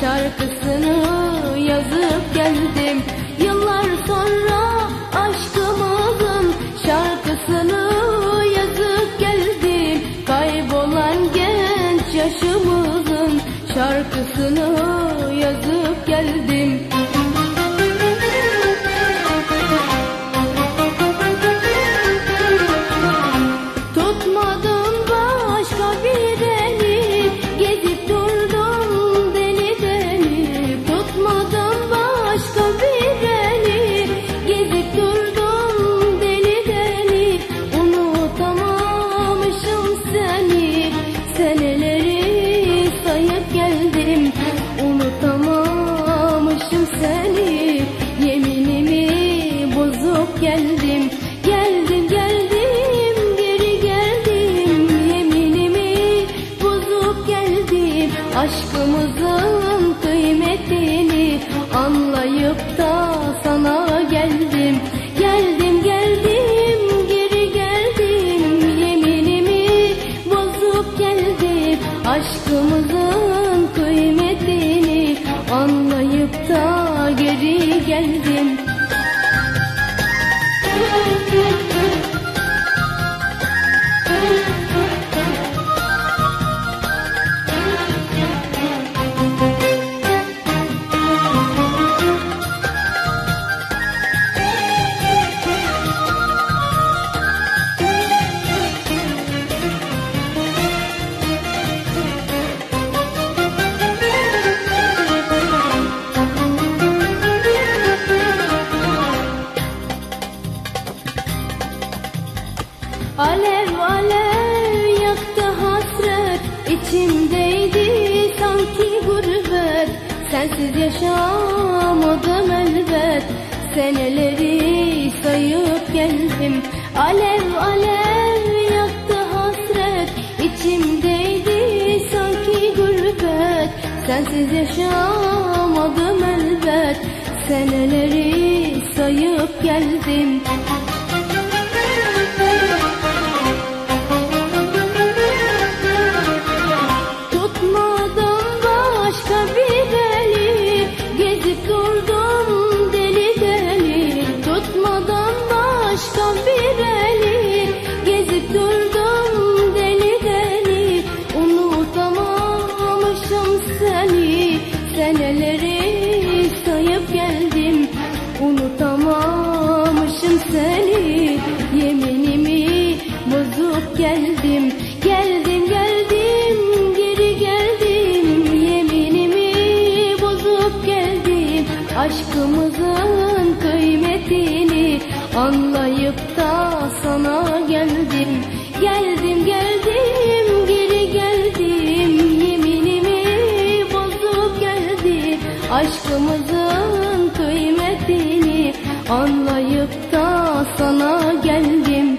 şarkısını yazıp geldim. Yıllar sonra aşkımızın şarkısını yazıp geldim. Kaybolan genç yaşımızın şarkısını yazıp geldim Unutamamışım seni. Yeminimi bozup Geldim Aşkımızın kıymetini anlayıp da geri geldim Alev alev yaktı hasret. İçimdeydi sanki gurbet. Sensiz yaşamadım elbet. Seneleri sayıp geldim. Alev alev yaktı hasret. İçimdeydi sanki gurbet. Sensiz yaşamadım elbet. Seneleri sayıp geldim Unutamamışım seni. Yeminimi bozup geldim. Geldim geldim geri geldim. Yeminimi bozup geldim. Aşkımızın kıymetini anlayıp da sana geldim. Geldim geldim geri geldim. Yeminimi bozup geldim. Aşkımızın anlayıp da sana geldim